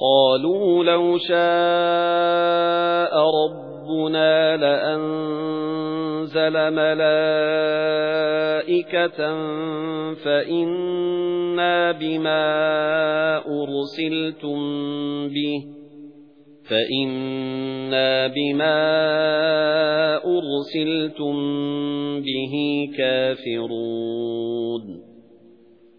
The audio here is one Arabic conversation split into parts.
قالوا لو شاء ربنا لأنزل ملائكة فإنا بما أرسلتم به فإنا بما أرسلتم به كافرون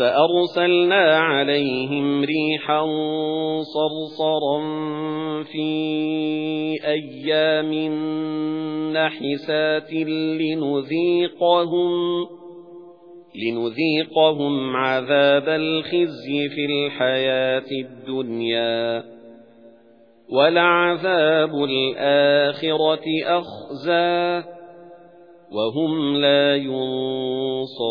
فَأَرْسَلْنَا عَلَيْهِمْ رِيحًا صَرْصَرًا فِي أَيَّامٍ نَحِسَاتٍ لِنُذِيقَهُمْ لِنُذِيقَهُمْ عَذَابَ الْخِزْيِ فِي الْحَيَاةِ الدُّنْيَا وَلَعَذَابُ الْآخِرَةِ أَخْزَى وَهُمْ لَا يُنصَرُونَ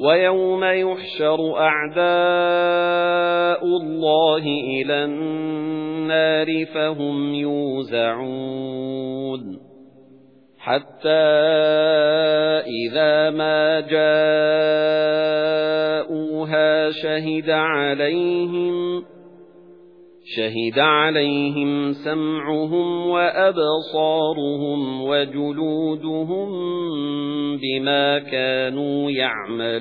وَيَوْمَ يُحْشَرُ أَعْدَاءُ اللَّهِ إِلَى النَّارِ فَهُمْ يُوزَعُونَ حَتَّى إِذَا مَا جَاءُوهَا شَهِدَ عَلَيْهِمْ شَهِدَ عَلَيْهِمْ سَمْعُهُمْ وَأَبْصَارُهُمْ وَجُلُودُهُمْ بِمَا كَانُوا يَعْمَلُونَ.